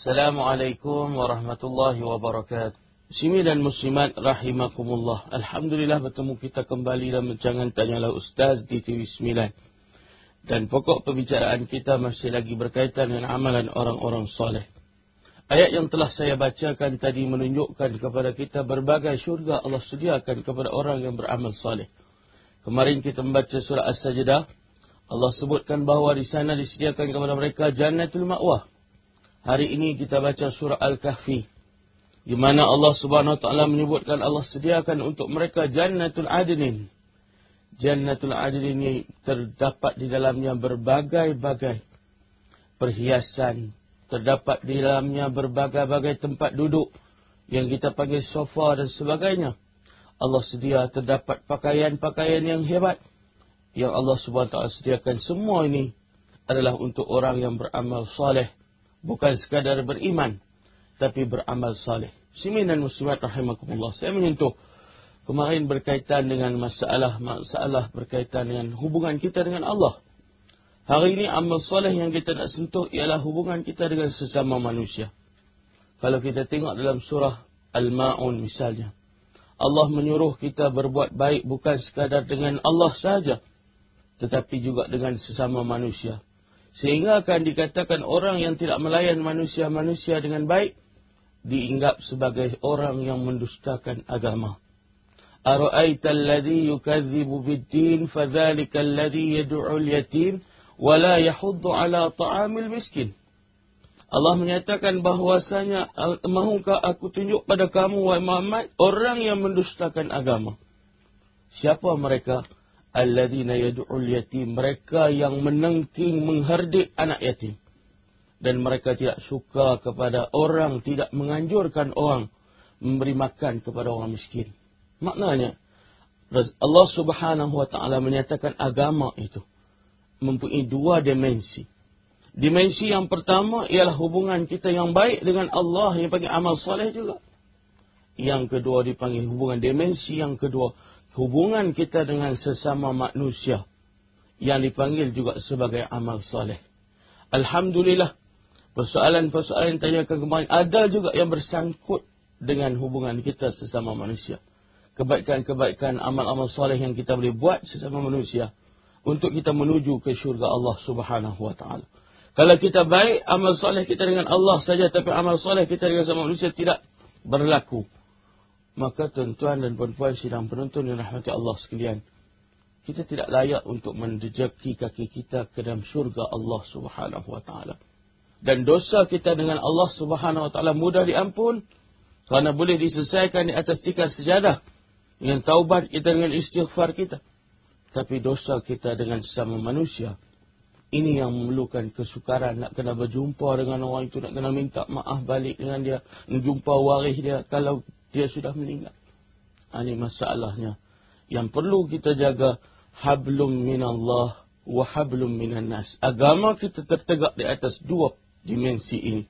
Assalamualaikum warahmatullahi wabarakatuh. Muslimin dan muslimat rahimakumullah. Alhamdulillah bertemu kita kembali dalam jangan tanyalah ustaz di TV9. Dan pokok pembicaraan kita masih lagi berkaitan dengan amalan orang-orang soleh. Ayat yang telah saya bacakan tadi menunjukkan kepada kita berbagai syurga Allah sediakan kepada orang yang beramal soleh. Kemarin kita membaca surah As-Sajdah. Allah sebutkan bahawa di sana disediakan kepada mereka jannatul ma'wah. Hari ini kita baca surah Al-Kahfi. Di mana Allah subhanahu wa ta'ala menyebutkan Allah sediakan untuk mereka jannatul adnin. Jannatul adnin ini terdapat di dalamnya berbagai-bagai perhiasan. Terdapat di dalamnya berbagai-bagai tempat duduk. Yang kita panggil sofa dan sebagainya. Allah sedia terdapat pakaian-pakaian yang hebat. Yang Allah subhanahu wa ta'ala sediakan semua ini adalah untuk orang yang beramal saleh bukan sekadar beriman tapi beramal saleh. Muslimin dan muslimat rahimakumullah. Saya menyentuh kemarin berkaitan dengan masalah-masalah berkaitan dengan hubungan kita dengan Allah. Hari ini amal saleh yang kita nak sentuh ialah hubungan kita dengan sesama manusia. Kalau kita tengok dalam surah Al-Ma'un misalnya. Allah menyuruh kita berbuat baik bukan sekadar dengan Allah saja, tetapi juga dengan sesama manusia. Sehingga akan dikatakan orang yang tidak melayan manusia-manusia dengan baik diinggap sebagai orang yang mendustakan agama. Ara'aita alladhi yukadzibu bid-din fadhalika alladhi yad'u al-yatim wa la yahuddu 'ala ta'amil miskin. Allah menyatakan bahwasanya mahukah aku tunjuk pada kamu wahai Muhammad orang yang mendustakan agama. Siapa mereka? Alladzina yad'ul yatim. Mereka yang menengking menghardik anak yatim. Dan mereka tidak suka kepada orang tidak menganjurkan orang memberi makan kepada orang miskin. Maknanya Allah Subhanahu wa taala menyatakan agama itu mempunyai dua dimensi. Dimensi yang pertama ialah hubungan kita yang baik dengan Allah yang panggil amal soleh juga. Yang kedua dipanggil hubungan dimensi yang kedua hubungan kita dengan sesama manusia yang dipanggil juga sebagai amal soleh. Alhamdulillah, persoalan-persoalan yang tanyakan kemarin ada juga yang bersangkut dengan hubungan kita sesama manusia. Kebaikan-kebaikan amal-amal soleh yang kita boleh buat sesama manusia untuk kita menuju ke syurga Allah Subhanahu wa taala. Kalau kita baik amal soleh kita dengan Allah saja tapi amal soleh kita dengan sesama manusia tidak berlaku maka tuan-tuan dan puan-puan sidang penonton yang rahmati Allah sekalian, kita tidak layak untuk mendejaki kaki kita ke dalam syurga Allah Subhanahu wa taala. Dan dosa kita dengan Allah Subhanahu wa taala mudah diampun kerana boleh diselesaikan di atas tikar sejadah dengan taubat kita dengan istighfar kita. Tapi dosa kita dengan sesama manusia ini yang memerlukan kesukaran nak kena berjumpa dengan orang itu nak kena minta maaf balik dengan dia jumpa waris dia kalau dia sudah meninggal. Ini masalahnya. Yang perlu kita jaga hablum minallah wa hablum minan nas. Agama kita tertegak di atas dua dimensi ini.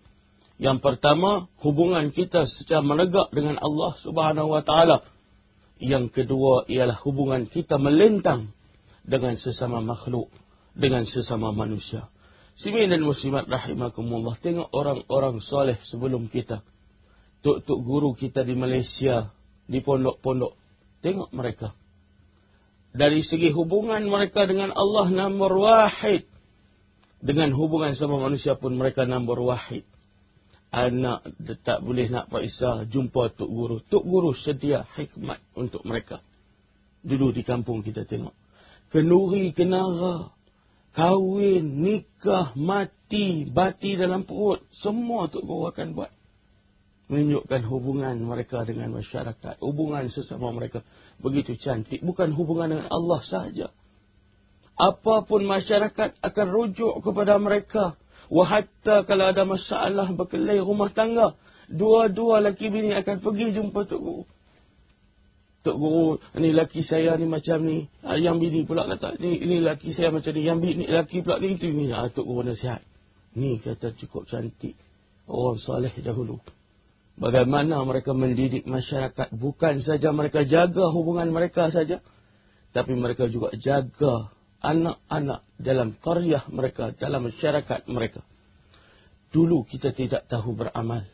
Yang pertama, hubungan kita secara menegak dengan Allah Subhanahu wa taala. Yang kedua ialah hubungan kita melentang dengan sesama makhluk, dengan sesama manusia. Simin dan muslimat rahimakumullah. Tengok orang-orang soleh sebelum kita tok-tok guru kita di Malaysia, di pondok-pondok. Tengok mereka. Dari segi hubungan mereka dengan Allah nombor wahid. Dengan hubungan sama manusia pun mereka nombor wahid. Anak tak boleh nak paksa jumpa tok guru. Tok guru sedia hikmat untuk mereka. Dulu di kampung kita tengok. Kenuri, kenara, kahwin, nikah, mati, bati dalam perut. Semua tok guru akan buat menunjukkan hubungan mereka dengan masyarakat. Hubungan sesama mereka begitu cantik. Bukan hubungan dengan Allah sahaja. Apapun masyarakat akan rujuk kepada mereka. Wahatta kalau ada masalah berkelai rumah tangga. Dua-dua laki bini akan pergi jumpa Tok Guru. Tok Guru, ini laki saya ni macam ni. Ah, yang bini pula kata, ni, ini laki saya macam ni. Yang bini laki pula ni, itu ni. Ha, Tok Guru nasihat. Ni kata cukup cantik. Orang soleh dahulu. Bagaimana mereka mendidik masyarakat. Bukan saja mereka jaga hubungan mereka saja. Tapi mereka juga jaga anak-anak dalam karyah mereka. Dalam masyarakat mereka. Dulu kita tidak tahu beramal.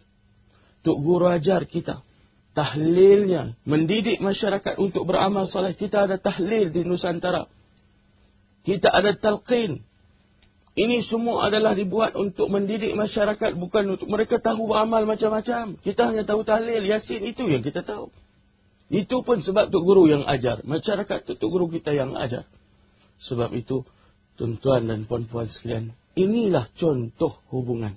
Tok Guru ajar kita. Tahlilnya. Mendidik masyarakat untuk beramal soleh. Kita ada tahlil di Nusantara. Kita ada talqin. Ini semua adalah dibuat untuk mendidik masyarakat. Bukan untuk mereka tahu beramal macam-macam. Kita hanya tahu tahlil. Yasin itu yang kita tahu. Itu pun sebab Tok Guru yang ajar. Masyarakat Tok Guru kita yang ajar. Sebab itu, tuan-tuan dan puan-puan sekalian. Inilah contoh hubungan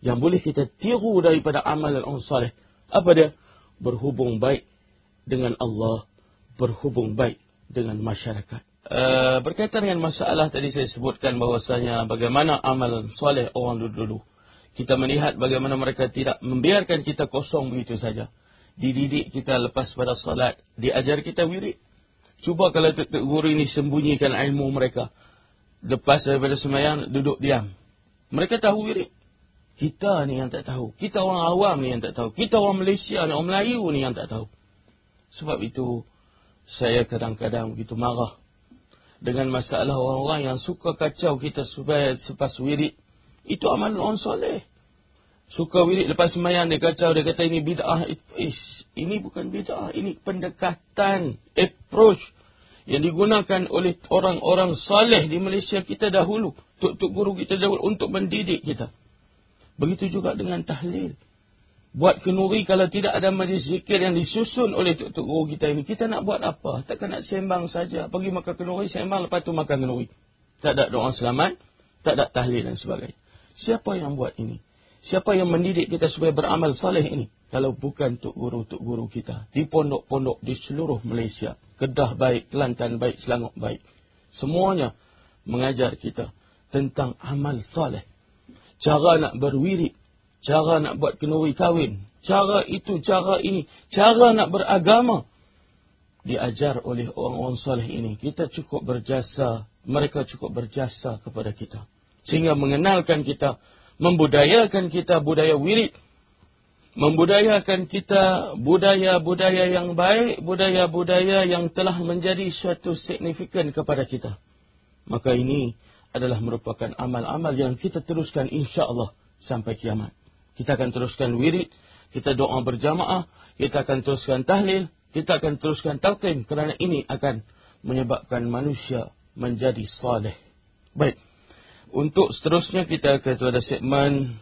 yang boleh kita tiru daripada amalan orang saleh. Apa dia? Berhubung baik dengan Allah, berhubung baik dengan masyarakat. Uh, berkaitan dengan masalah tadi saya sebutkan bahwasanya bagaimana amalan soleh orang dulu-dulu. Kita melihat bagaimana mereka tidak membiarkan kita kosong begitu saja. Dididik kita lepas pada salat, diajar kita wirid. Cuba kalau tutup guru ini sembunyikan ilmu mereka. Lepas daripada semayang, duduk diam. Mereka tahu wirid. Kita ni yang tak tahu. Kita orang awam ni yang tak tahu. Kita orang Malaysia ni, orang Melayu ni yang tak tahu. Sebab itu, saya kadang-kadang begitu marah. Dengan masalah orang-orang yang suka kacau kita supaya sepas wirid. Itu amalan orang soleh. Suka wirid lepas semayang dia kacau. Dia kata ini bid'ah. Ini bukan bid'ah. Ini pendekatan. Approach. Yang digunakan oleh orang-orang soleh di Malaysia kita dahulu. Tuk-tuk guru kita dahulu untuk mendidik kita. Begitu juga dengan tahlil. Buat kenuri kalau tidak ada majlis zikir yang disusun oleh tuk-tuk guru kita ini. Kita nak buat apa? Takkan nak sembang saja. Pergi makan kenuri, sembang lepas tu makan kenuri. Tak ada doa selamat. Tak ada tahlil dan sebagainya. Siapa yang buat ini? Siapa yang mendidik kita supaya beramal saleh ini? Kalau bukan tuk guru-tuk guru kita. Di pondok-pondok di seluruh Malaysia. Kedah baik, Kelantan baik, Selangor baik. Semuanya mengajar kita tentang amal saleh cara nak berwirid, cara nak buat kenuri kahwin, cara itu, cara ini, cara nak beragama. Diajar oleh orang-orang soleh ini. Kita cukup berjasa, mereka cukup berjasa kepada kita. Sehingga mengenalkan kita, membudayakan kita budaya wirid. Membudayakan kita budaya-budaya yang baik, budaya-budaya yang telah menjadi suatu signifikan kepada kita. Maka ini adalah merupakan amal-amal yang kita teruskan insya Allah sampai kiamat. Kita akan teruskan wirid, kita doa berjamaah, kita akan teruskan tahlil, kita akan teruskan talqin kerana ini akan menyebabkan manusia menjadi saleh. Baik. Untuk seterusnya kita akan kepada segmen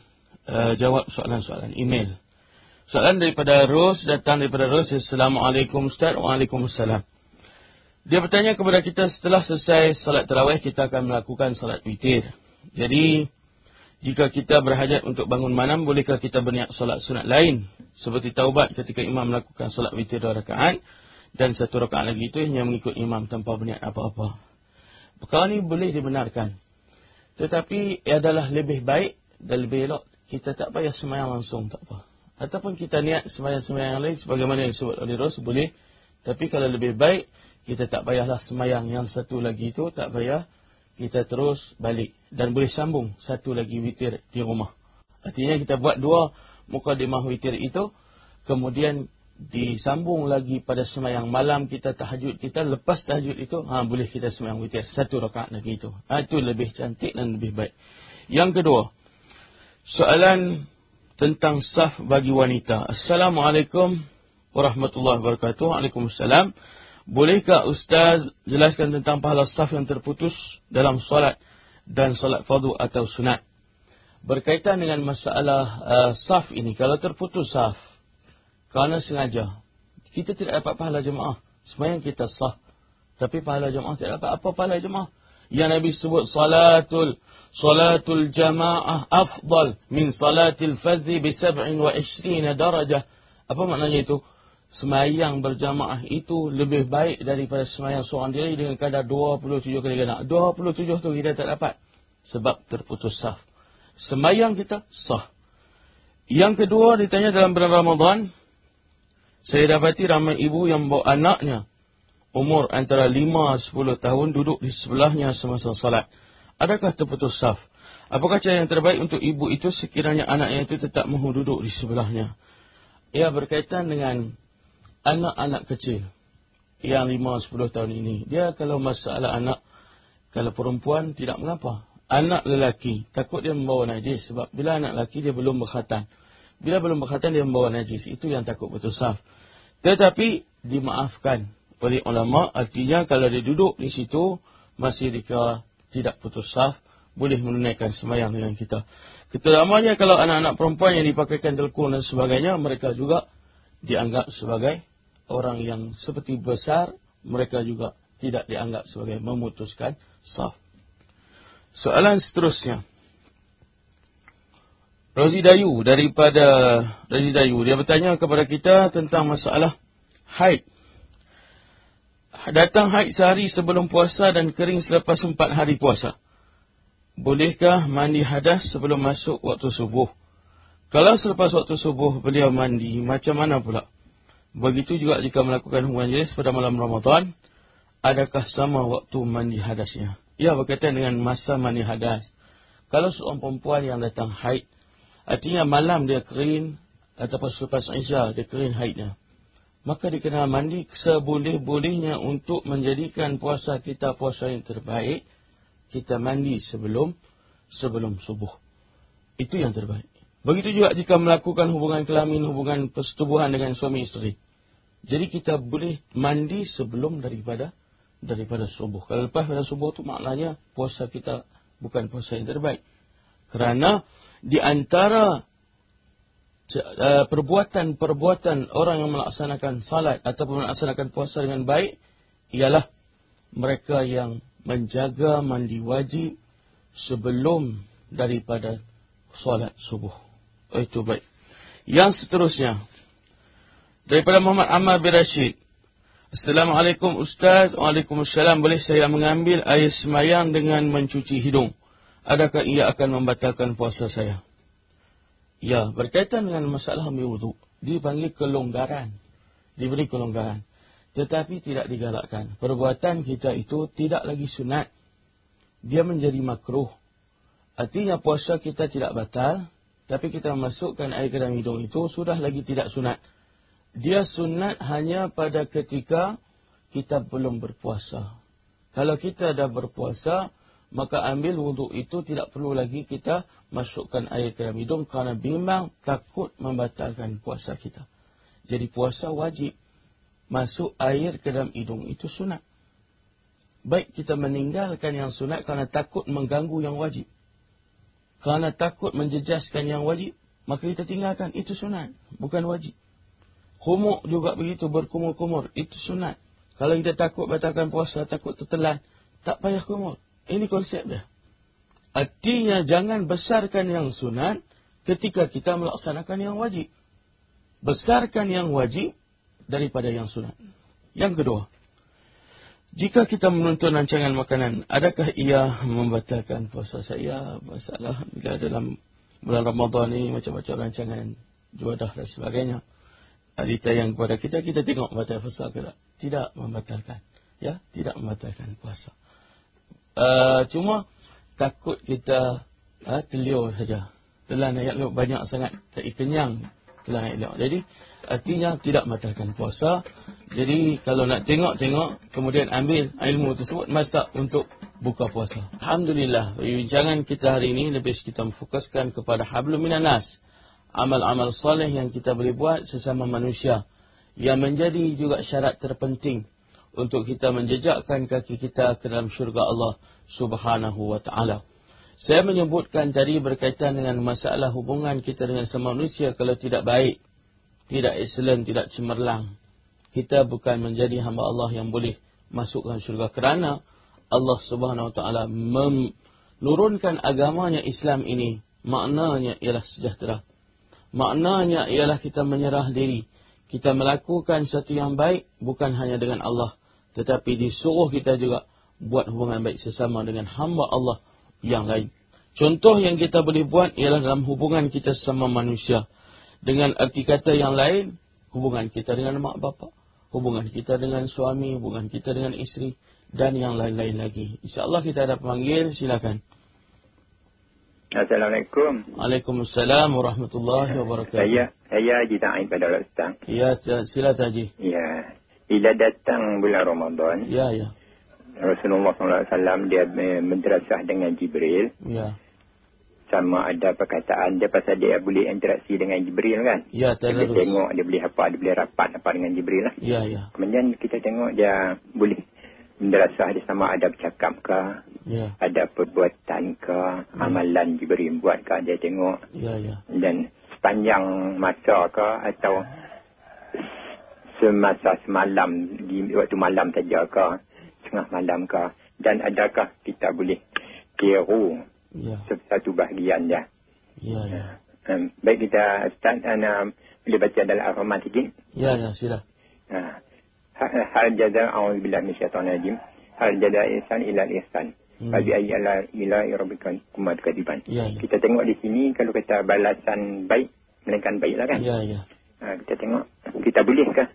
uh, jawab soalan-soalan email. Soalan daripada Ros datang daripada Ros. Assalamualaikum Ustaz. Waalaikumsalam. Dia bertanya kepada kita setelah selesai salat terawih kita akan melakukan salat witir. Jadi jika kita berhajat untuk bangun malam bolehkah kita berniat salat sunat lain seperti taubat ketika imam melakukan salat witir dua rakaat dan satu rakaat lagi itu hanya mengikut imam tanpa berniat apa-apa. Perkara ini boleh dibenarkan. Tetapi ia adalah lebih baik dan lebih elok kita tak payah semayang langsung tak apa. Ataupun kita niat semayang-semayang lain sebagaimana yang disebut oleh Rasul boleh. Tapi kalau lebih baik kita tak payahlah semayang yang satu lagi itu tak payah kita terus balik dan boleh sambung satu lagi witir di rumah. Artinya kita buat dua mukadimah witir itu kemudian disambung lagi pada semayang malam kita tahajud kita lepas tahajud itu ha, boleh kita semayang witir satu rakaat lagi itu. Ha, itu lebih cantik dan lebih baik. Yang kedua soalan tentang saf bagi wanita. Assalamualaikum warahmatullahi wabarakatuh. Waalaikumsalam Bolehkah Ustaz jelaskan tentang pahala saf yang terputus dalam solat dan solat fardu atau sunat? Berkaitan dengan masalah uh, saf ini, kalau terputus saf, kerana sengaja, kita tidak dapat pahala jemaah. Semayang kita sah. Tapi pahala jemaah tidak dapat. Apa pahala jemaah? Yang Nabi sebut salatul salatul jamaah afdal min salatil fadhi bi sab'in wa ishrina darajah. Apa maknanya itu? Semayang berjamaah itu lebih baik daripada semayang seorang diri dengan kadar 27 kali ganda. 27 tu kita tak dapat. Sebab terputus sah. Semayang kita sah. Yang kedua ditanya dalam bulan Ramadan. Saya dapati ramai ibu yang bawa anaknya. Umur antara 5-10 tahun duduk di sebelahnya semasa salat. Adakah terputus sah? Apakah cara yang terbaik untuk ibu itu sekiranya anaknya itu tetap mahu duduk di sebelahnya? Ia berkaitan dengan anak-anak kecil yang 5-10 tahun ini. Dia kalau masalah anak, kalau perempuan tidak mengapa. anak lelaki takut dia membawa najis sebab bila anak lelaki dia belum berkhatan. Bila belum berkhatan dia membawa najis. Itu yang takut betul saf. Tetapi dimaafkan oleh ulama artinya kalau dia duduk di situ masih dikira tidak putus saf boleh menunaikan sembahyang dengan kita. Keteramanya kalau anak-anak perempuan yang dipakaikan telkun dan sebagainya mereka juga dianggap sebagai orang yang seperti besar mereka juga tidak dianggap sebagai memutuskan saf. Soalan seterusnya. Rozi Dayu daripada Rozi Dayu dia bertanya kepada kita tentang masalah haid. Datang haid sehari sebelum puasa dan kering selepas empat hari puasa. Bolehkah mandi hadas sebelum masuk waktu subuh? Kalau selepas waktu subuh beliau mandi, macam mana pula? Begitu juga jika melakukan hubungan jenis pada malam Ramadan, adakah sama waktu mandi hadasnya? Ya, berkaitan dengan masa mandi hadas. Kalau seorang perempuan yang datang haid, Artinya malam dia kering ataupun selepas Isya dia kering haidnya. Maka dia kena mandi seboleh-bolehnya untuk menjadikan puasa kita puasa yang terbaik. Kita mandi sebelum sebelum subuh. Itu yang terbaik. Begitu juga jika melakukan hubungan kelamin, hubungan persetubuhan dengan suami isteri. Jadi kita boleh mandi sebelum daripada daripada subuh. Kalau lepas pada subuh itu maknanya puasa kita bukan puasa yang terbaik. Kerana di antara uh, perbuatan-perbuatan orang yang melaksanakan salat ataupun melaksanakan puasa dengan baik ialah mereka yang menjaga mandi wajib sebelum daripada solat subuh. Oh, itu baik. Yang seterusnya daripada Muhammad Ammar bin Rashid. Assalamualaikum Ustaz. Waalaikumsalam. Boleh saya mengambil air semayang dengan mencuci hidung? adakah ia akan membatalkan puasa saya? Ya, berkaitan dengan masalah ambil wudhu, dipanggil kelonggaran. Diberi kelonggaran. Tetapi tidak digalakkan. Perbuatan kita itu tidak lagi sunat. Dia menjadi makruh. Artinya puasa kita tidak batal. Tapi kita masukkan air ke dalam hidung itu sudah lagi tidak sunat. Dia sunat hanya pada ketika kita belum berpuasa. Kalau kita dah berpuasa, maka ambil wuduk itu tidak perlu lagi kita masukkan air ke dalam hidung kerana memang takut membatalkan puasa kita. Jadi puasa wajib masuk air ke dalam hidung itu sunat. Baik kita meninggalkan yang sunat kerana takut mengganggu yang wajib. Kerana takut menjejaskan yang wajib, maka kita tinggalkan itu sunat, bukan wajib. Kumuk juga begitu berkumur-kumur, itu sunat. Kalau kita takut batalkan puasa, takut tertelan, tak payah kumur. Ini konsep dia. Artinya jangan besarkan yang sunat ketika kita melaksanakan yang wajib. Besarkan yang wajib daripada yang sunat. Yang kedua, jika kita menonton rancangan makanan, adakah ia membatalkan puasa saya? Masalah bila dalam bulan Ramadan ini macam-macam rancangan juadah dan sebagainya. Adita yang kepada kita, kita tengok batal puasa ke tak? Tidak membatalkan. Ya, tidak membatalkan puasa. Uh, cuma takut kita uh, teliur saja. Telan ayat lu banyak sangat. Tak kenyang telan ayat lu. Jadi artinya tidak matalkan puasa. Jadi kalau nak tengok-tengok kemudian ambil ilmu tersebut masak untuk buka puasa. Alhamdulillah. Bincangan kita hari ini lebih kita memfokuskan kepada hablum minanas. Amal-amal soleh yang kita boleh buat sesama manusia. Yang menjadi juga syarat terpenting untuk kita menjejakkan kaki kita ke dalam syurga Allah Subhanahu wa taala. Saya menyebutkan tadi berkaitan dengan masalah hubungan kita dengan semua manusia kalau tidak baik, tidak excellent, tidak cemerlang. Kita bukan menjadi hamba Allah yang boleh masuk ke syurga kerana Allah Subhanahu wa taala menurunkan agamanya Islam ini maknanya ialah sejahtera. Maknanya ialah kita menyerah diri. Kita melakukan sesuatu yang baik bukan hanya dengan Allah tetapi disuruh kita juga buat hubungan baik sesama dengan hamba Allah yang lain. Contoh yang kita boleh buat ialah dalam hubungan kita sesama manusia. Dengan arti kata yang lain, hubungan kita dengan mak bapak, hubungan kita dengan suami, hubungan kita dengan isteri dan yang lain-lain lagi. InsyaAllah kita ada panggil, silakan. Assalamualaikum. Waalaikumsalam warahmatullahi wabarakatuh. Saya, saya Haji Ta'id pada Ustaz. Ya, silakan Haji. Ya, bila datang bulan Ramadan. Ya, ya. Rasulullah SAW dia madrasah dengan Jibril. Ya. Sama ada perkataan dia pasal dia boleh interaksi dengan Jibril kan. Ya, Dia terus. tengok dia boleh apa, dia boleh rapat apa dengan Jibril lah. Ya, ya. Kemudian kita tengok dia boleh madrasah dia sama ada bercakap ke, Ya. ada perbuatan ke, amalan Jibril buat ke, dia tengok. Ya, ya. Dan sepanjang masa ke atau semasa semalam di waktu malam saja ke, tengah malam ke. Dan adakah kita boleh tiru Ya. satu bahagian dia. Ya, ya. Um, baik kita Ustaz, ana boleh baca dalam Ar-Rahman sikit. Ya, ya, sila. Ha. Ha- Hal jaza a'udzubillah minasyaitonir rajim. Hal jaza ihsan ila ihsan. Hmm. Bagi ayat la ila rabbika kumat kadiban. Ya, ya. Kita tengok di sini kalau kata balasan baik melainkan baiklah kan. Ya, ya. Ha, kita tengok kita bolehkah?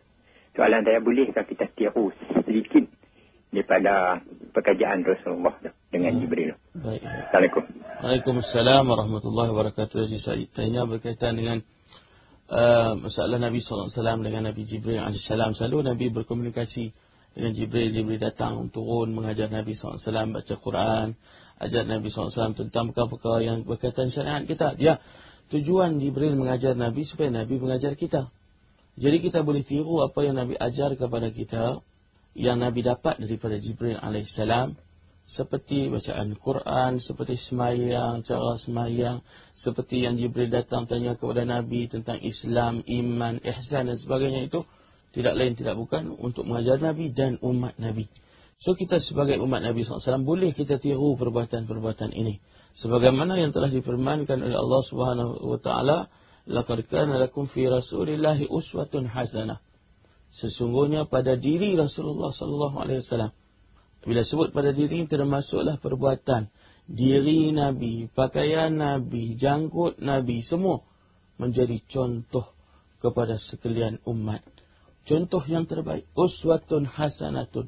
Soalan saya bolehkah kita tiru sedikit daripada pekerjaan Rasulullah dengan Hmm. Jibril. Baik, baik. Assalamualaikum. Waalaikumsalam warahmatullahi wabarakatuh. Jadi saya tanya berkaitan dengan uh, masalah Nabi SAW dengan Nabi Jibril AS. Selalu Nabi berkomunikasi dengan Jibril. Jibril datang turun mengajar Nabi SAW baca Quran. Ajar Nabi SAW tentang perkara-perkara yang berkaitan syariat kita. Ya, tujuan Jibril mengajar Nabi supaya Nabi mengajar kita. Jadi kita boleh tiru apa yang Nabi ajar kepada kita. Yang Nabi dapat daripada Jibril AS seperti bacaan Quran, seperti semayang, cara semayang, seperti yang Jibril datang tanya kepada Nabi tentang Islam, iman, ihsan dan sebagainya itu tidak lain tidak bukan untuk mengajar Nabi dan umat Nabi. So kita sebagai umat Nabi SAW boleh kita tiru perbuatan-perbuatan ini. Sebagaimana yang telah difirmankan oleh Allah Subhanahu Wa Taala, laqad kana lakum fi Rasulillahi uswatun hasanah. Sesungguhnya pada diri Rasulullah sallallahu alaihi wasallam bila sebut pada diri termasuklah perbuatan diri Nabi, pakaian Nabi, janggut Nabi semua menjadi contoh kepada sekalian umat. Contoh yang terbaik uswatun hasanatun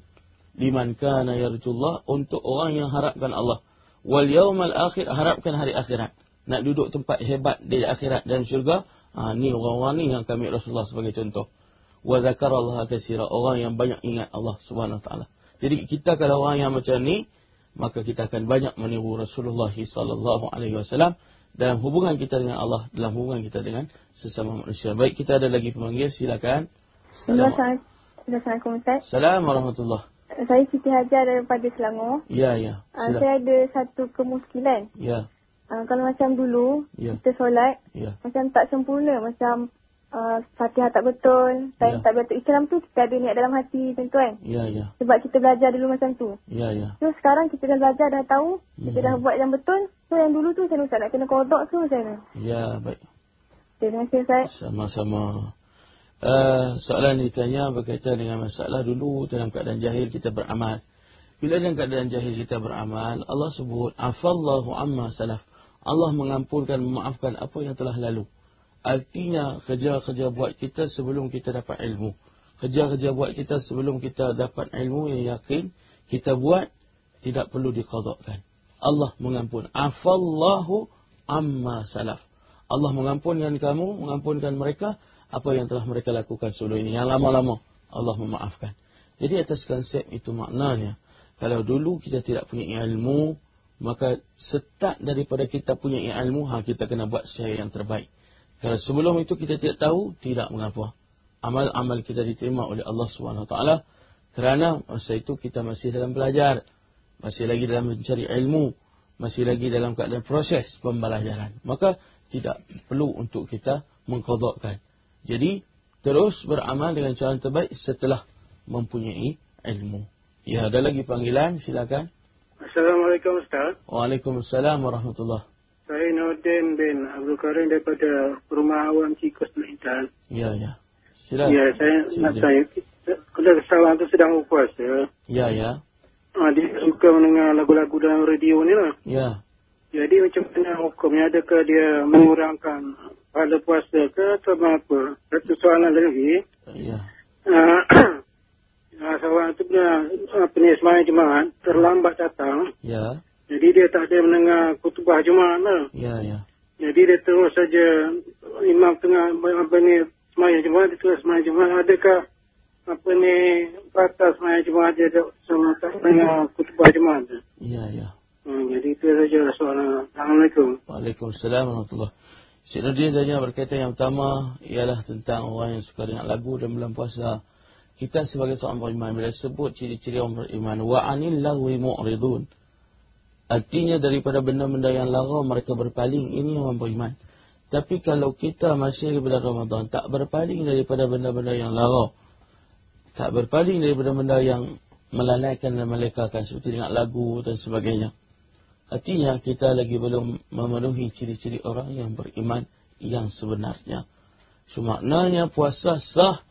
liman kana yarjullah untuk orang yang harapkan Allah. Wal yaumal akhir harapkan hari akhirat. Nak duduk tempat hebat di akhirat dan syurga. Ha, ni orang-orang ni yang kami Rasulullah sebagai contoh. Wa zakarallaha katsira orang yang banyak ingat Allah Subhanahu taala. Jadi kita kalau orang yang macam ni, maka kita akan banyak meniru Rasulullah sallallahu alaihi wasallam dalam hubungan kita dengan Allah, dalam hubungan kita dengan sesama manusia. Baik, kita ada lagi pemanggil, silakan. Assalamualaikum. Assalamualaikum Ustaz. Assalamualaikum warahmatullahi. Saya Siti Hajar daripada Selangor. Ya, ya. Uh, Sila. saya ada satu kemuskilan. Ya, Uh, kalau macam dulu, Ya. kita solat, ya. macam tak sempurna. Macam uh, Fatihah tak betul, saya Ya. tak betul. Islam tu kita ada niat dalam hati macam tu kan. Ya, ya. Sebab kita belajar dulu macam tu. Ya, ya. So sekarang kita dah belajar, dah tahu, kita Mhm. dah buat yang betul. So yang dulu tu macam Ustaz? Nak kena kodok ke macam mana? Ya, baik. Terima kasih Ustaz. Sama-sama. Uh, soalan ditanya berkaitan dengan masalah dulu dalam keadaan jahil kita beramal. Bila dalam keadaan jahil kita beramal, Allah sebut, Afallahu amma salaf. Allah mengampunkan, memaafkan apa yang telah lalu. Artinya, kerja-kerja buat kita sebelum kita dapat ilmu. Kerja-kerja buat kita sebelum kita dapat ilmu yang yakin, kita buat, tidak perlu diqadakkan. Allah mengampun. Afallahu amma salaf. Allah mengampunkan kamu, mengampunkan mereka, apa yang telah mereka lakukan sebelum ini. Yang lama-lama, Allah memaafkan. Jadi atas konsep itu maknanya, kalau dulu kita tidak punya ilmu, maka start daripada kita punya ilmu, ha, kita kena buat secara yang terbaik. Kalau sebelum itu kita tidak tahu, tidak mengapa. Amal-amal kita diterima oleh Allah SWT. Kerana masa itu kita masih dalam belajar. Masih lagi dalam mencari ilmu. Masih lagi dalam keadaan proses pembelajaran. Maka tidak perlu untuk kita mengkodokkan. Jadi, terus beramal dengan cara terbaik setelah mempunyai ilmu. Ya, ada lagi panggilan, silakan. Assalamualaikum Ustaz. Waalaikumsalam warahmatullahi Saya Nordin bin Abdul Karim daripada Rumah Awam Cikus Intan. Ya, ya. Silakan. Ya, saya nak Sila. tanya. Kalau seorang tu sedang berpuasa, Ya, ya. ah, dia suka mendengar lagu-lagu dalam radio ni lah. Ya. Jadi macam mana hukumnya? Adakah dia mengurangkan pahala puasa ke atau apa? Satu soalan lagi. Ya. Ah, ah, seorang tu punya ni, semayang jemaat terlambat datang. Ya. Jadi dia tak ada mendengar kutubah jemaat lah. Ya, ya. Jadi dia terus saja imam tengah apa ni semayang jemaat dia terus semayang jemaat adakah apa ni batas semayang Jumaat dia tak sama tak dengar kutubah Jumaat. tu. Ya, ya. Hmm, jadi itu saja soalan. Assalamualaikum. Waalaikumsalam warahmatullahi Cik Nurdin tanya berkaitan yang pertama ialah tentang orang yang suka dengar lagu dan bulan puasa. Kita sebagai seorang beriman bila sebut ciri-ciri orang beriman wa anil lahwi mu'ridun. Artinya daripada benda-benda yang lara mereka berpaling ini orang beriman. Tapi kalau kita masih di bulan Ramadan tak berpaling daripada benda-benda yang lara. Tak berpaling daripada benda yang melalaikan dan melekakan seperti dengar lagu dan sebagainya. Artinya kita lagi belum memenuhi ciri-ciri orang yang beriman yang sebenarnya. So maknanya puasa sah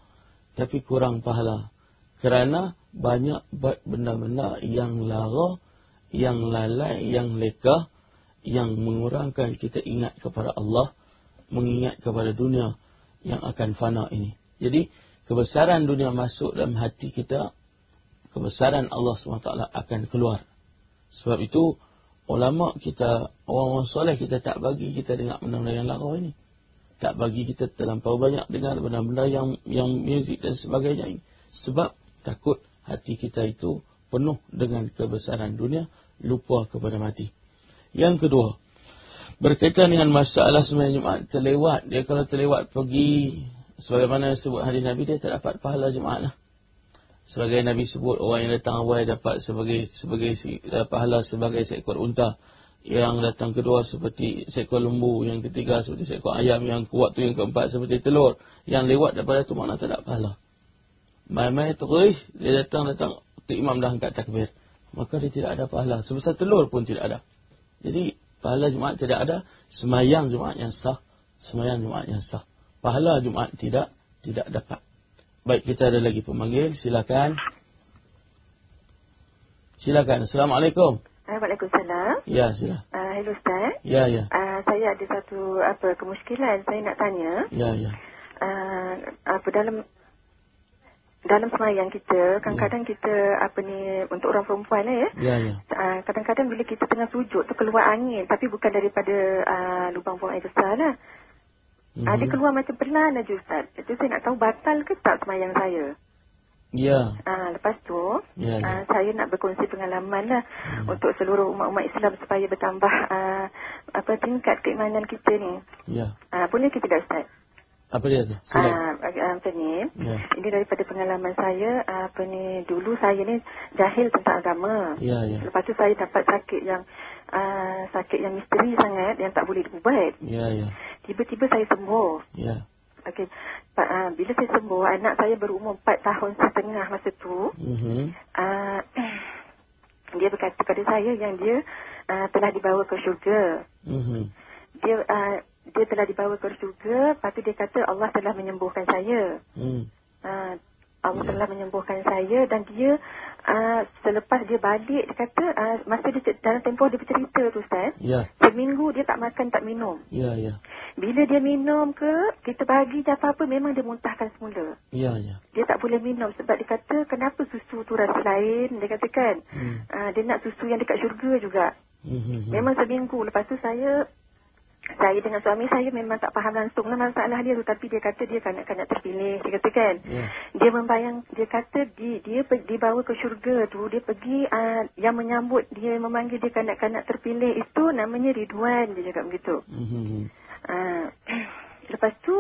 tapi kurang pahala. Kerana banyak benda-benda yang lara, yang lalai, yang leka, yang mengurangkan kita ingat kepada Allah, mengingat kepada dunia yang akan fana ini. Jadi kebesaran dunia masuk dalam hati kita, kebesaran Allah SWT akan keluar. Sebab itu ulama kita, orang-orang soleh kita tak bagi kita dengar benda-benda yang lara ini. Tak bagi kita terlampau banyak dengar benda-benda yang yang muzik dan sebagainya ini. Sebab takut hati kita itu penuh dengan kebesaran dunia, lupa kepada mati. Yang kedua, berkaitan dengan masalah sembahyang Jumaat terlewat. Dia kalau terlewat pergi, sebagaimana sebut hadis Nabi, dia tak dapat pahala Jumaat lah sebagai Nabi sebut orang yang datang awal dapat sebagai sebagai uh, pahala sebagai seekor unta yang datang kedua seperti seekor lembu yang ketiga seperti seekor ayam yang kuat tu yang keempat seperti telur yang lewat daripada tu mana tak ada pahala mai-mai terus dia datang tu imam dah angkat takbir maka dia tidak ada pahala sebesar telur pun tidak ada jadi pahala Jumaat tidak ada semayang Jumaat yang sah semayang Jumaat yang sah pahala Jumaat tidak tidak dapat Baik, kita ada lagi pemanggil. Silakan. Silakan. Assalamualaikum. Waalaikumsalam. Ya, sila. Uh, hello Ustaz. Ya, ya. Uh, saya ada satu apa kemuskilan saya nak tanya. Ya, ya. Uh, apa dalam dalam semayang kita, kadang-kadang ya. kita apa ni untuk orang perempuan lah ya. Ya, ya. Uh, kadang-kadang bila kita tengah sujud tu keluar angin tapi bukan daripada uh, lubang buang air besar lah. Mm -hmm. Dia keluar macam pelan aja Ustaz. Itu saya nak tahu batal ke tak semayang saya. Ya. Ah, lepas tu, ya, ya. Ah, saya nak berkongsi pengalaman lah hmm. untuk seluruh umat-umat Islam supaya bertambah ah, apa tingkat keimanan kita ni. Ya. Ah, boleh ke tidak Ustaz? Apa dia tu? Ah, apa ni? Ya. Ini daripada pengalaman saya, apa ni, dulu saya ni jahil tentang agama. Ya, ya. Lepas tu saya dapat sakit yang uh, sakit yang misteri sangat yang tak boleh diubat. Ya, ya. Tiba-tiba saya sembuh. Ya. Okey. Uh, bila saya sembuh, anak saya berumur 4 tahun setengah masa tu. Mm-hmm. Uh, dia berkata kepada saya yang dia uh, telah dibawa ke syurga. Mm-hmm. Dia uh, dia telah dibawa ke syurga, lepas tu dia kata Allah telah menyembuhkan saya. Mm. Uh, Allah yeah. telah menyembuhkan saya dan dia uh, selepas dia balik dia kata uh, masa dia dalam tempoh dia bercerita tu Ustaz. Yeah. Seminggu dia tak makan tak minum. Ya yeah, ya. Yeah. Bila dia minum ke kita bagi je apa-apa memang dia muntahkan semula. Ya yeah, ya. Yeah. Dia tak boleh minum sebab dia kata kenapa susu tu rasa lain dia kata kan. Hmm. Uh, dia nak susu yang dekat syurga juga. Hmm, hmm, hmm. Memang seminggu lepas tu saya saya dengan suami saya memang tak faham langsung lah masalah dia tapi dia kata dia kanak-kanak terpilih. Dia kata kan yeah. dia membayang dia kata dia dia dibawa ke syurga tu. Dia pergi uh, yang menyambut dia memanggil dia kanak-kanak terpilih itu namanya Ridwan. Dia cakap begitu. Mm-hmm. uh, lepas tu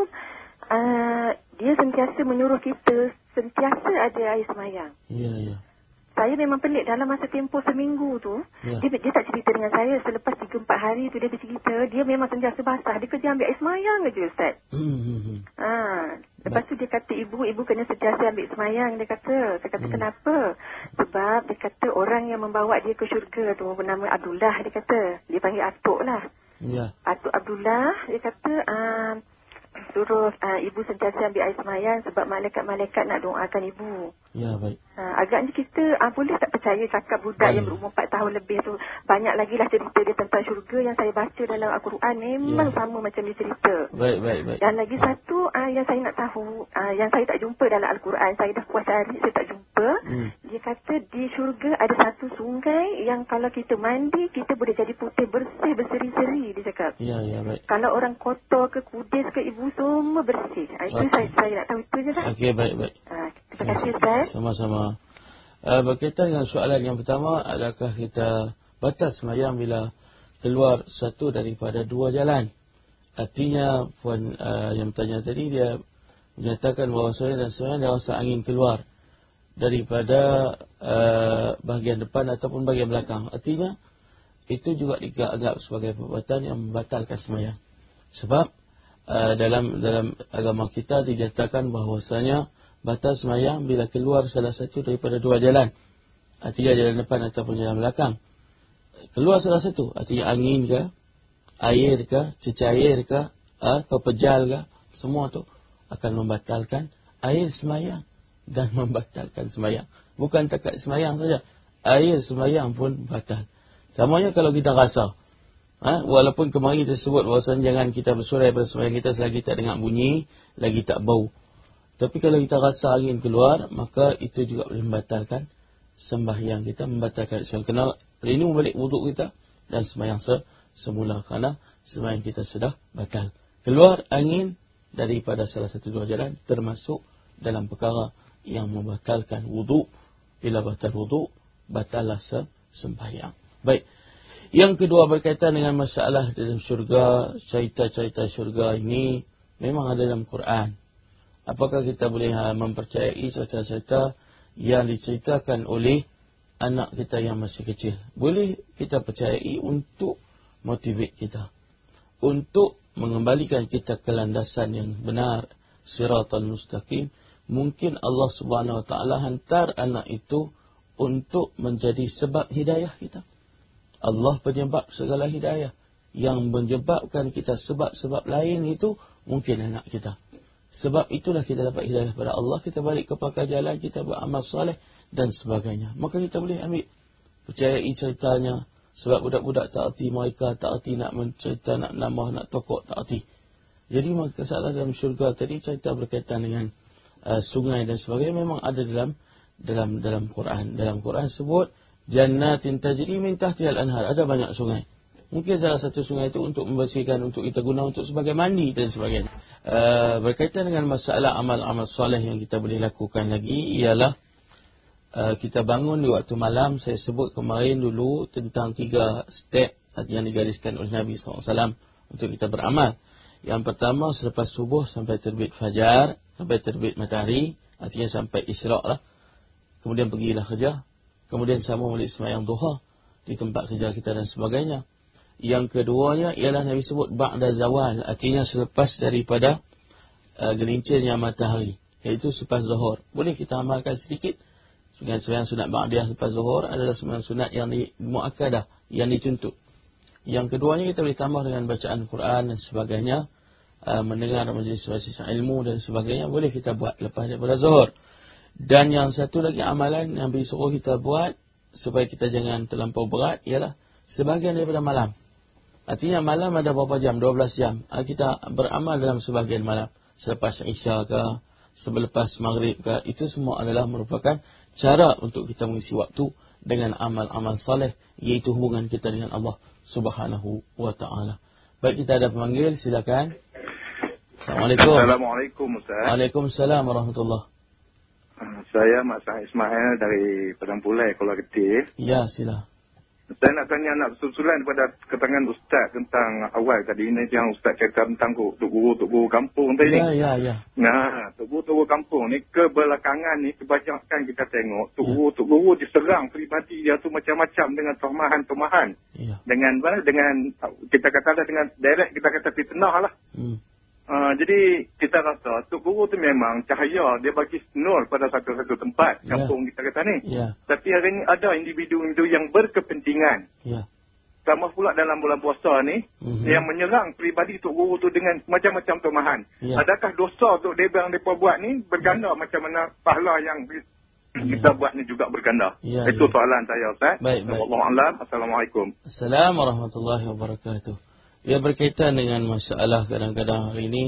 uh, dia sentiasa menyuruh kita sentiasa ada air semayang. Ya yeah, ya. yeah saya memang pelik dalam masa tempoh seminggu tu ya. dia dia tak cerita dengan saya selepas 3 4 hari tu dia bercerita dia memang sentiasa basah dia kerja ambil air semayang aja ustaz. Hmm. hmm, hmm. Ha lepas tu dia kata ibu ibu kena sentiasa ambil semayang dia kata saya kata hmm. kenapa sebab dia kata orang yang membawa dia ke syurga tu bernama Abdullah dia kata dia panggil atuk lah. Ya. Atuk Abdullah dia kata uh, suruh uh, ibu sentiasa ambil air semayang sebab malaikat-malaikat nak doakan ibu. Ya, baik. Uh, agaknya kita uh, boleh tak percaya cakap budak baik. yang berumur 4 tahun lebih tu. Banyak lagi lah cerita dia tentang syurga yang saya baca dalam Al-Quran. Memang ya. sama macam dia cerita. Baik, baik, baik. Dan lagi satu uh, yang saya nak tahu, uh, yang saya tak jumpa dalam Al-Quran. Saya dah puas cari, saya tak jumpa. Hmm. Dia kata di syurga ada satu sungai yang kalau kita mandi, kita boleh jadi putih bersih, berseri-seri. Dia cakap. Ya, ya, baik. Kalau orang kotor ke kudis ke ibu semua bersih. Ha, itu okay. saya, saya nak tahu itu je lah. Okey, baik, baik. Ha, Terima kasih Ustaz. Sama-sama. Uh, berkaitan dengan soalan yang pertama, adakah kita batas semayang bila keluar satu daripada dua jalan? Artinya, puan uh, yang bertanya tadi, dia menyatakan bahawa saya dan semayang dia rasa angin keluar daripada uh, bahagian depan ataupun bahagian belakang. Artinya, itu juga dianggap sebagai perbuatan yang membatalkan semayang. Sebab, uh, dalam dalam agama kita dinyatakan bahawasanya batas semayang bila keluar salah satu daripada dua jalan. Artinya jalan depan ataupun jalan belakang. Keluar salah satu. Artinya angin ke, air ke, cecair ke, uh, pepejal ke, semua tu akan membatalkan air semayang dan membatalkan semayang. Bukan takat semayang saja. Air semayang pun batal. Samanya kalau kita rasa. Ha? Walaupun kemarin kita sebut bahawa jangan kita bersurai pada semayang kita selagi tak dengar bunyi, lagi tak bau. Tapi kalau kita rasa angin keluar, maka itu juga boleh membatalkan sembahyang kita, membatalkan semayang. Kena rindu balik wuduk kita dan semayang semula. Kerana semayang kita sudah batal. Keluar angin daripada salah satu dua jalan termasuk dalam perkara yang membatalkan wuduk. Bila batal wuduk, batallah sembahyang. Baik. Yang kedua berkaitan dengan masalah dalam syurga, cerita-cerita syurga ini memang ada dalam Quran. Apakah kita boleh ha, mempercayai cerita-cerita yang diceritakan oleh anak kita yang masih kecil? Boleh kita percayai untuk motivate kita. Untuk mengembalikan kita ke landasan yang benar, siratal mustaqim. Mungkin Allah subhanahu ta'ala hantar anak itu untuk menjadi sebab hidayah kita. Allah penyebab segala hidayah. Yang menyebabkan kita sebab-sebab lain itu mungkin anak kita. Sebab itulah kita dapat hidayah kepada Allah. Kita balik ke pakar jalan, kita beramal soleh dan sebagainya. Maka kita boleh ambil percayai ceritanya. Sebab budak-budak tak arti mereka, tak arti nak mencerita, nak nama, nak tokok, tak arti. Jadi maka salah dalam syurga tadi cerita berkaitan dengan uh, sungai dan sebagainya memang ada dalam dalam dalam Quran. Dalam Quran sebut jannatin tajri min tahtihal anhar. Ada banyak sungai. Mungkin salah satu sungai itu untuk membersihkan, untuk kita guna untuk sebagai mandi dan sebagainya. Uh, berkaitan dengan masalah amal-amal soleh yang kita boleh lakukan lagi ialah uh, kita bangun di waktu malam. Saya sebut kemarin dulu tentang tiga step yang digariskan oleh Nabi SAW untuk kita beramal. Yang pertama selepas subuh sampai terbit fajar, sampai terbit matahari, artinya sampai isyak lah. Kemudian pergilah kerja, Kemudian sama balik semayang duha di tempat kerja kita dan sebagainya. Yang keduanya ialah Nabi sebut ba'da zawal. Artinya selepas daripada uh, gelincirnya matahari. Iaitu selepas zuhur. Boleh kita amalkan sedikit. Semayang sunat ba'diyah selepas zuhur adalah semayang sunat yang di, mu'akadah. Yang dituntut. Yang keduanya kita boleh tambah dengan bacaan Quran dan sebagainya. Uh, mendengar majlis-majlis ilmu dan sebagainya. Boleh kita buat lepas daripada zuhur. Dan yang satu lagi amalan yang disuruh kita buat supaya kita jangan terlampau berat ialah sebahagian daripada malam. Artinya malam ada berapa jam? 12 jam. Ah, kita beramal dalam sebahagian malam. Selepas Isya ke, selepas Maghrib ke, itu semua adalah merupakan cara untuk kita mengisi waktu dengan amal-amal saleh iaitu hubungan kita dengan Allah Subhanahu wa taala. Baik kita ada pemanggil silakan. Assalamualaikum. Assalamualaikum Ustaz. Waalaikumsalam warahmatullahi saya Mak Sah Ismail dari Padang Pulai, Kuala Ketih. Ya, sila. Saya nak tanya nak susulan kepada ketangan Ustaz tentang awal tadi ini yang Ustaz cakap tentang Tuk Guru, Tuk Guru Kampung tadi. Ya, ya, ya. Nah, Tuk Guru, Tuk Guru Kampung ni kebelakangan ni kebanyakan kita tengok Tuk ya. Guru, Tuk Guru diserang peribadi dia tu macam-macam dengan tomahan-tomahan. Ya. Dengan? Dengan kita kata dengan direct kita kata fitnah lah. Hmm. Uh, jadi kita rasa Tok Guru tu memang cahaya dia bagi nur pada satu-satu tempat yeah. kampung kita kata ni. Yeah. Tapi hari ni ada individu-individu yang berkepentingan. Yeah. Sama pula dalam bulan puasa ni mm-hmm. yang menyerang peribadi Tok Guru tu dengan macam-macam tomahan. Yeah. Adakah dosa untuk dia yang mereka buat ni berganda yeah. macam mana pahala yang yeah. kita buat ni juga berganda. Yeah, Itu yeah. soalan saya Ustaz. Baik, baik. Assalamualaikum. Assalamualaikum warahmatullahi wabarakatuh. Ia berkaitan dengan masalah kadang-kadang hari ini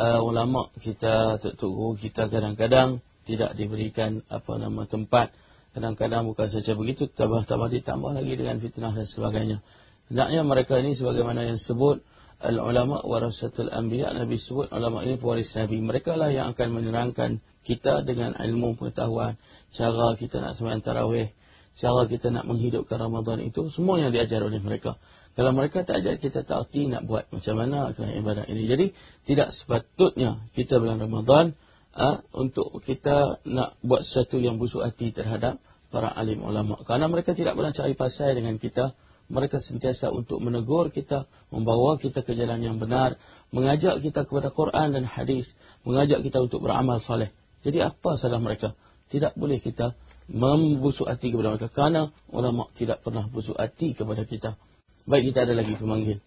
uh, ulama kita tok guru kita kadang-kadang tidak diberikan apa nama tempat kadang-kadang bukan saja begitu tambah-tambah ditambah lagi dengan fitnah dan sebagainya hendaknya mereka ini sebagaimana yang sebut Al-ulama warasatul anbiya Nabi sebut ulama ini pewaris Nabi. Mereka lah yang akan menerangkan kita dengan ilmu pengetahuan. Cara kita nak sembahyang tarawih. Cara kita nak menghidupkan Ramadan itu. Semua yang diajar oleh mereka. Kalau mereka tak ajar kita tak arti nak buat macam mana ke ibadat ini. Jadi tidak sepatutnya kita bulan Ramadan ha, untuk kita nak buat sesuatu yang busuk hati terhadap para alim ulama. Karena mereka tidak pernah cari pasal dengan kita mereka sentiasa untuk menegur kita, membawa kita ke jalan yang benar, mengajak kita kepada Quran dan hadis, mengajak kita untuk beramal saleh. Jadi apa salah mereka? Tidak boleh kita membusuk hati kepada mereka kerana ulama tidak pernah busuk hati kepada kita. Baik kita ada lagi pemanggil.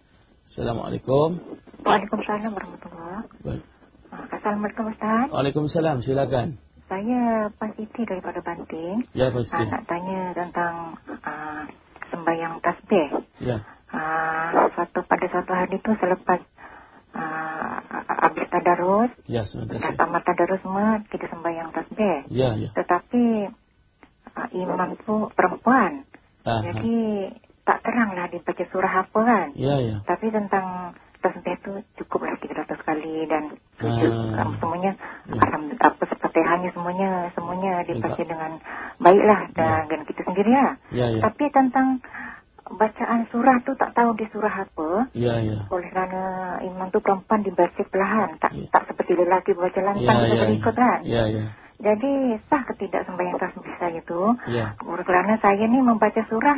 Assalamualaikum. Waalaikumsalam warahmatullahi wabarakatuh. Ah, Assalamualaikum Ustaz. Waalaikumsalam. Silakan. Saya Pak Siti daripada Banting. Ya, Pak Siti. Uh, nak tanya tentang uh, sembahyang tasbih. Ya. Uh, suatu pada suatu hari itu selepas uh, habis tadarus. Ya, sebentar. Tamat tadarus semua kita sembahyang tasbih. Ya, ya. Tetapi uh, imam tu perempuan. Aha. Jadi tak teranglah dia baca surah apa kan. Ya, ya. Tapi tentang tasbih tu cukuplah 300 kali dan sujud ah. semuanya ya. apa seperti hanya semuanya semuanya dibaca dengan baiklah dan, ya. dan kita sendiri lah. Ya, ya. Tapi tentang bacaan surah tu tak tahu di surah apa. Ya, ya. Oleh kerana imam tu perempuan dibaca perlahan. Tak ya. tak seperti lelaki baca lantang ya, ya, ikut kan. Ya, ya. Jadi sah ke tidak sembahyang tasbih saya tu? Ya. Oleh kerana saya ni membaca surah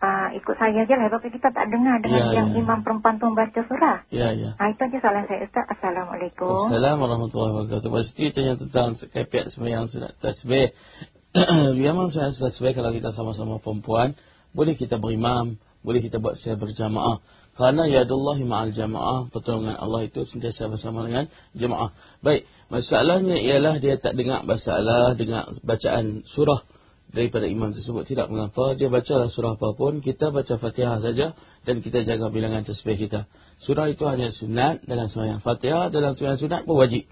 uh, ikut saya je lah. Tapi kita tak dengar dengan ya, yang ya. imam perempuan tu membaca surah. Ya, ya. Ha, itu aja soalan saya Ustaz. Assalamualaikum. Assalamualaikum warahmatullahi wabarakatuh. Pasti tanya tentang kepiat sembahyang sunat tasbih. memang saya sesuai kalau kita sama-sama perempuan, boleh kita berimam, boleh kita buat saya berjamaah. Karena ya Allah ma'al jamaah, pertolongan Allah itu sentiasa bersama dengan jamaah. Baik, masalahnya ialah dia tak dengar masalah, dengar bacaan surah daripada imam tersebut. Tidak mengapa, dia baca surah apapun, kita baca fatihah saja dan kita jaga bilangan tasbih kita. Surah itu hanya sunat dalam sembahyang. Fatihah dalam sembahyang sunat pun wajib.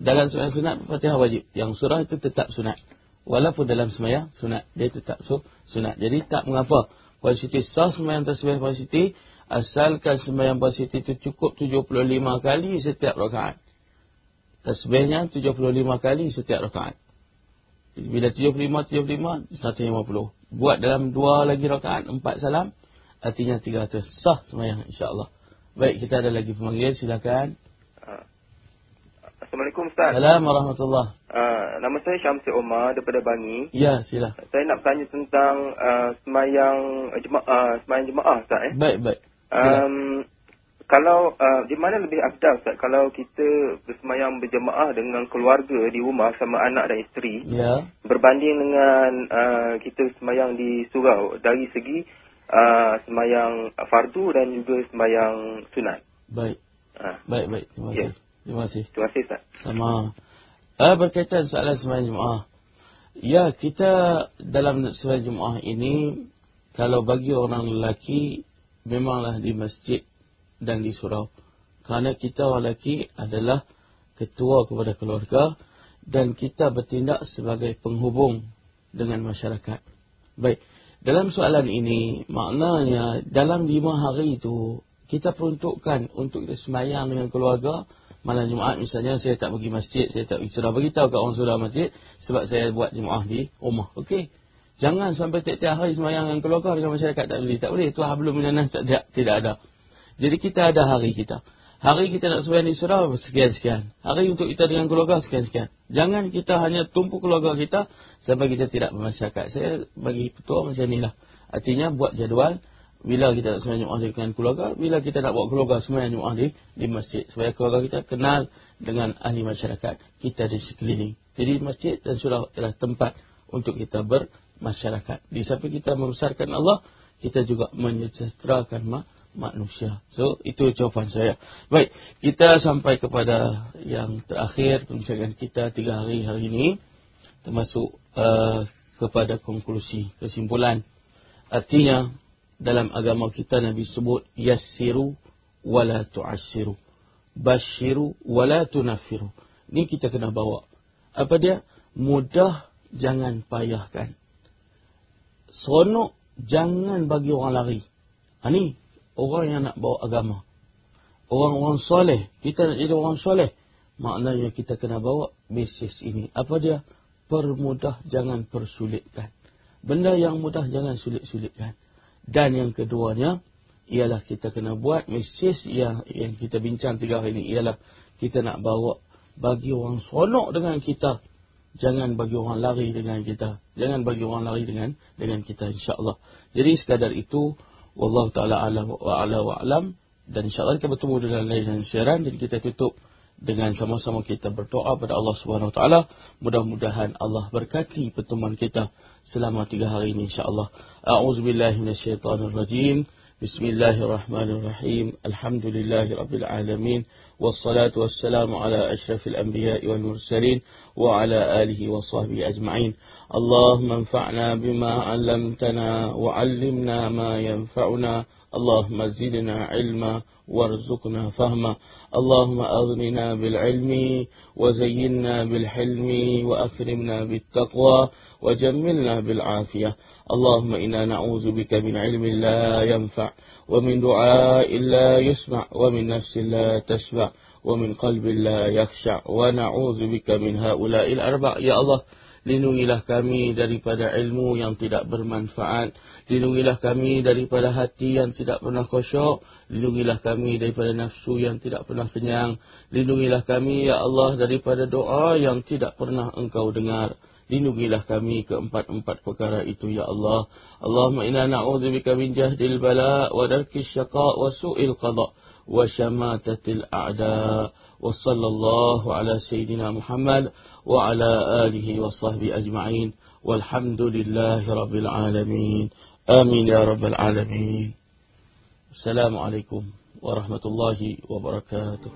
Dalam sembahyang sunat, fatihah wajib. Yang surah itu tetap sunat. Walaupun dalam semayang sunat. Dia tetap sunat. Jadi tak mengapa. Puan Siti sah semayang tasbih Puan Siti. Asalkan semayang Puan Siti itu cukup 75 kali setiap rakaat. Tasbihnya 75 kali setiap rakaat. Bila 75, 75, 150. Buat dalam dua lagi rakaat, empat salam. Artinya 300. Sah semayang insyaAllah. Baik, kita ada lagi pemanggil. Silakan. Assalamualaikum Ustaz. Assalamualaikum warahmatullahi uh, Nama saya Syamsi Omar daripada Bangi. Ya, sila. Saya nak bertanya tentang uh, semayang jemaah, uh, semayang jemaah Ustaz. Eh? Baik, baik. Um, kalau uh, di mana lebih afdal Ustaz kalau kita bersemayang berjemaah dengan keluarga di rumah sama anak dan isteri ya. berbanding dengan uh, kita semayang di surau dari segi uh, semayang fardu dan juga semayang sunat. Baik. Uh. Baik, baik. Terima kasih. Yeah. Terima kasih. Terima kasih, Ustaz. Sama. Uh, berkaitan soalan sembahyang Jumaat. Ya, kita dalam sembahyang Jumaat ini, kalau bagi orang lelaki, memanglah di masjid dan di surau. Kerana kita orang lelaki adalah ketua kepada keluarga dan kita bertindak sebagai penghubung dengan masyarakat. Baik, dalam soalan ini, maknanya dalam lima hari itu, kita peruntukkan untuk kita semayang dengan keluarga, malam Jumaat misalnya saya tak pergi masjid, saya tak sudah beritahu kat orang sudah masjid sebab saya buat Jumaat di rumah. Okey. Jangan sampai tiap-tiap hari semayang dengan keluarga dengan masyarakat tak boleh. Tak boleh. Itu hablum minanas tak, tidak, tidak ada. Jadi kita ada hari kita. Hari kita nak semayang di surau, sekian-sekian. Hari untuk kita dengan keluarga, sekian-sekian. Jangan kita hanya tumpu keluarga kita sampai kita tidak bermasyarakat. Saya bagi petua macam inilah. Artinya buat jadual, bila kita nak sembahyang Jumaat dengan keluarga, bila kita nak buat keluarga sembahyang Jumaat di, di masjid. Supaya keluarga kita kenal dengan ahli masyarakat kita di sekeliling. Jadi masjid dan surau adalah tempat untuk kita bermasyarakat. Di samping kita membesarkan Allah, kita juga menyejahterakan ma manusia. So, itu jawapan saya. Baik, kita sampai kepada yang terakhir perbincangan kita tiga hari hari ini. Termasuk uh, kepada konklusi, kesimpulan. Artinya, dalam agama kita Nabi sebut yassiru wala tu'assiru basyiru wala tunaffiru ni kita kena bawa apa dia mudah jangan payahkan seronok jangan bagi orang lari ha, ni orang yang nak bawa agama orang-orang soleh. Kita nak jadi orang soleh. Maknanya kita kena bawa mesej ini. Apa dia? Permudah, jangan persulitkan. Benda yang mudah, jangan sulit-sulitkan. Dan yang keduanya, ialah kita kena buat mesej yang yang kita bincang tiga hari ini. Ialah kita nak bawa bagi orang sonok dengan kita. Jangan bagi orang lari dengan kita. Jangan bagi orang lari dengan dengan kita insya-Allah. Jadi sekadar itu wallahu taala ala wa ala wa alam dan insya-Allah kita bertemu dengan lain siaran dan kita tutup dengan sama-sama kita berdoa kepada Allah Subhanahu taala mudah-mudahan Allah berkati pertemuan kita selama tiga hari ini insya-Allah. A'udzubillahi minasyaitonirrajim. Bismillahirrahmanirrahim. Alhamdulillahirabbil alamin. والصلاة والسلام على أشرف الأنبياء والمرسلين وعلى آله وصحبه أجمعين. اللهم انفعنا بما علمتنا وعلمنا ما ينفعنا. اللهم زدنا علما وارزقنا فهما. اللهم أغننا بالعلم وزينا بالحلم وأكرمنا بالتقوى وجملنا بالعافية. اللهم إنا نعوذ بك من علم لا ينفع ومن دعاء لا يسمع ومن نفس لا تشبع ومن قلب لا يخشع ونعوذ بك من هؤلاء الأربع يا الله Lindungilah kami daripada ilmu yang tidak bermanfaat. Lindungilah kami daripada hati yang tidak pernah kosok. Lindungilah kami daripada nafsu yang tidak pernah kenyang. Lindungilah kami, Ya Allah, daripada doa yang tidak pernah engkau dengar. Lindungilah kami keempat-empat perkara itu ya Allah. Allahumma inna na'udzubika min jahdil bala wa darkis syaqa wa su'il qada wa syamatatil a'da. Wa sallallahu ala sayyidina Muhammad wa ala alihi wa sahbihi ajma'in. Walhamdulillahi rabbil alamin. Amin ya rabbal alamin. Assalamualaikum warahmatullahi wabarakatuh.